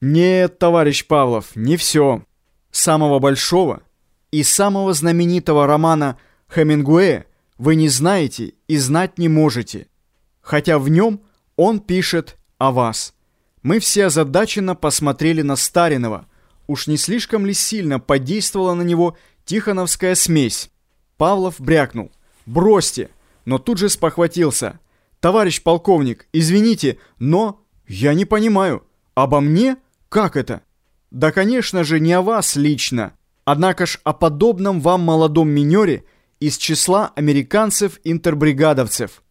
Нет, товарищ Павлов, не все. Самого большого и самого знаменитого романа Хемингуэя вы не знаете и знать не можете, хотя в нем он пишет о вас. Мы все озадаченно посмотрели на Старинова. Уж не слишком ли сильно подействовала на него тихоновская смесь? Павлов брякнул. «Бросьте!» Но тут же спохватился. «Товарищ полковник, извините, но...» «Я не понимаю. Обо мне? Как это?» «Да, конечно же, не о вас лично. Однако ж о подобном вам молодом минере из числа американцев-интербригадовцев.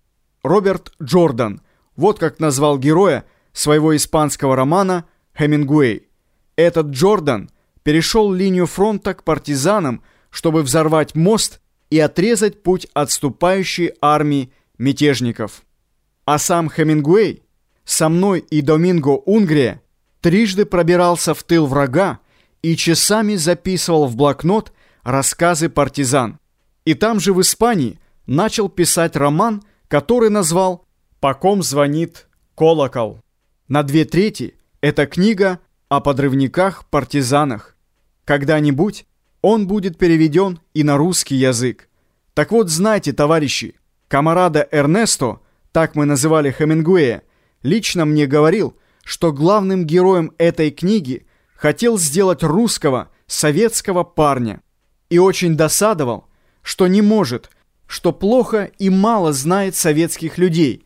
Роберт Джордан, вот как назвал героя своего испанского романа Хемингуэй. Этот Джордан перешел линию фронта к партизанам, чтобы взорвать мост и отрезать путь отступающей армии мятежников. А сам Хемингуэй со мной и Доминго Унгрия трижды пробирался в тыл врага и часами записывал в блокнот рассказы партизан. И там же в Испании начал писать роман, который назвал «По ком звонит колокол». На две трети эта книга о подрывниках-партизанах. Когда-нибудь он будет переведен и на русский язык. Так вот, знайте, товарищи, камарада Эрнесто, так мы называли Хемингуэя, лично мне говорил, что главным героем этой книги хотел сделать русского, советского парня. И очень досадовал, что не может, что плохо и мало знает советских людей.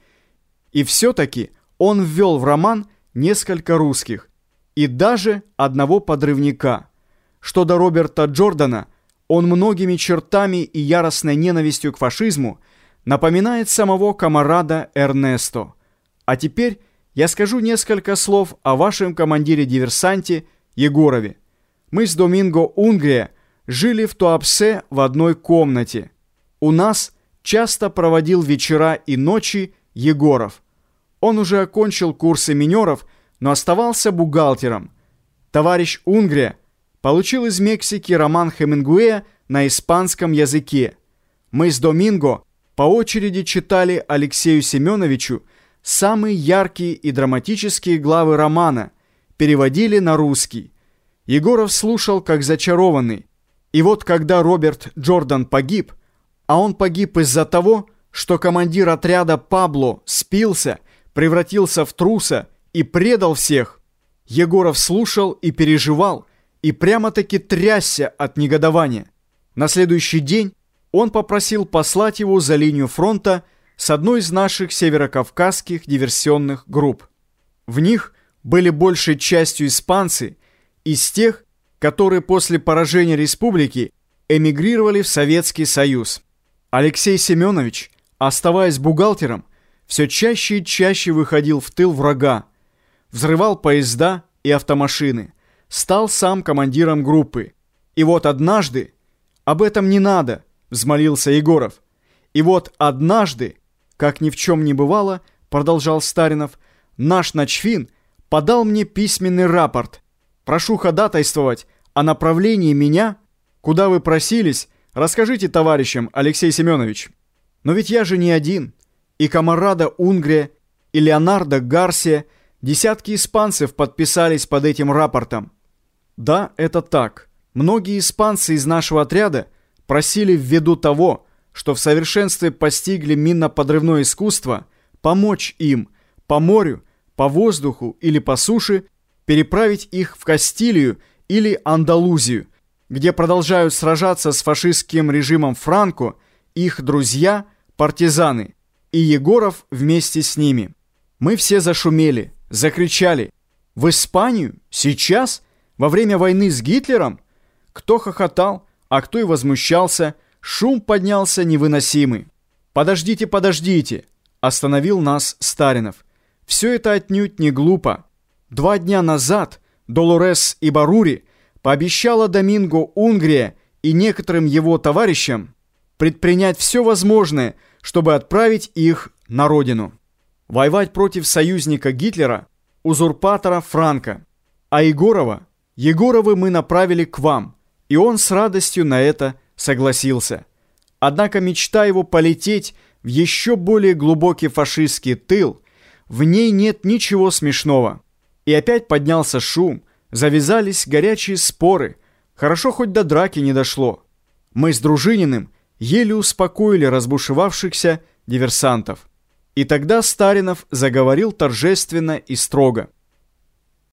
И все-таки он ввел в роман несколько русских и даже одного подрывника. Что до Роберта Джордана, он многими чертами и яростной ненавистью к фашизму напоминает самого комарада Эрнесто. А теперь я скажу несколько слов о вашем командире-диверсанте Егорове. Мы с Доминго Унгрия жили в Туапсе в одной комнате. У нас часто проводил вечера и ночи Егоров. Он уже окончил курсы минеров, но оставался бухгалтером. Товарищ Унгрия получил из Мексики роман Хемингуэя на испанском языке. Мы с Доминго по очереди читали Алексею Семеновичу самые яркие и драматические главы романа, переводили на русский. Егоров слушал как зачарованный. И вот когда Роберт Джордан погиб, а он погиб из-за того, что командир отряда Пабло спился, превратился в труса и предал всех, Егоров слушал и переживал, и прямо-таки трясся от негодования. На следующий день он попросил послать его за линию фронта с одной из наших северокавказских диверсионных групп. В них были большей частью испанцы, из тех, которые после поражения республики эмигрировали в Советский Союз. Алексей Семенович, оставаясь бухгалтером, все чаще и чаще выходил в тыл врага, взрывал поезда и автомашины, стал сам командиром группы. И вот однажды, об этом не надо, взмолился Егоров, и вот однажды как ни в чем не бывало, продолжал Старинов, наш начфин подал мне письменный рапорт. Прошу ходатайствовать о направлении меня, куда вы просились, расскажите товарищам, Алексей Семенович. Но ведь я же не один. И Камарада Унгрия, и Леонардо Гарсия, десятки испанцев подписались под этим рапортом. Да, это так. Многие испанцы из нашего отряда просили ввиду того, что в совершенстве постигли минно-подрывное искусство, помочь им по морю, по воздуху или по суше переправить их в Кастилию или Андалузию, где продолжают сражаться с фашистским режимом Франко их друзья, партизаны, и Егоров вместе с ними. Мы все зашумели, закричали. В Испанию? Сейчас? Во время войны с Гитлером? Кто хохотал, а кто и возмущался – Шум поднялся невыносимый. «Подождите, подождите!» Остановил нас Старинов. «Все это отнюдь не глупо. Два дня назад Долорес и Барури пообещала Доминго Унгрия и некоторым его товарищам предпринять все возможное, чтобы отправить их на родину. Воевать против союзника Гитлера, узурпатора Франка. А Егорова, Егоровы мы направили к вам, и он с радостью на это согласился. Однако мечта его полететь в еще более глубокий фашистский тыл, в ней нет ничего смешного. И опять поднялся шум, завязались горячие споры. Хорошо хоть до драки не дошло. Мы с Дружининым еле успокоили разбушевавшихся диверсантов. И тогда Старинов заговорил торжественно и строго.